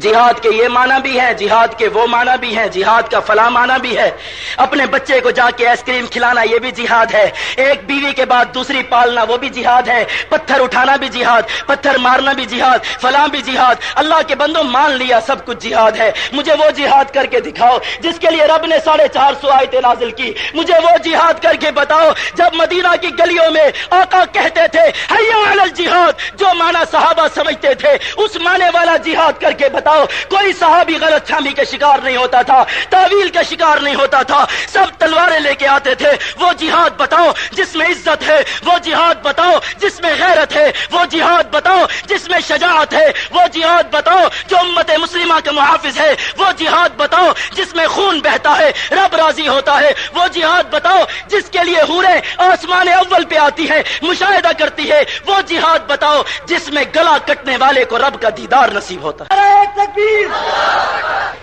جہاد کے یہ معنی بھی ہے، جہاد کے وہ معنی بھی ہے جہاد کا فلاں معنی بھی ہے۔ اپنے بچے کو جا کے آئس کریم کھلانا یہ بھی جہاد ہے۔ ایک بیوی کے بعد دوسری پالنا وہ بھی جہاد ہے۔ پتھر اٹھانا بھی جہاد، پتھر مارنا بھی جہاد، فلاں بھی جہاد۔ اللہ کے بندوں، مان لیا سب کچھ جہاد ہے۔ مجھے وہ جہاد کر کے دکھاؤ، جس کے لیے رب نے ساڑھے چار سو آئے نازل کی۔ مجھے وہ جہاد کر کے بتاؤ، جب مدینہ کی گلیوں میں آقا کہتے تھے جہاد جو مانا صحابہ سمجھتے تھے، اس معنی والا جہاد کر کے بتاؤ، کوئی صحابی غلط چھامی کے شکار نہیں ہوتا تھا، تعویل کے شکار نہیں ہوتا تھا، سب تلواریں لے کے آتے تھے، وہ جہاد بتاؤ جس میں عزت ہے، وہ جہاد بتاؤ جس میں غیرت ہے، وہ جہاد بتاؤ جس میں شجاعت ہے، وہ جہاد بتاؤ جو امت کلمہ کے محافظ ہے، وہ جہاد بتاؤ جس میں خون بہتا ہے، رب راضی ہوتا ہے۔ وہ جہاد بتاؤ جس کے لیے ہورے آسمان اول پہ آتی ہے مشاہدہ کرتی ہے۔ وہ جہاد بتاؤ جس میں گلا کٹنے والے کو رب کا دیدار نصیب ہوتا ہے۔ تکبیر!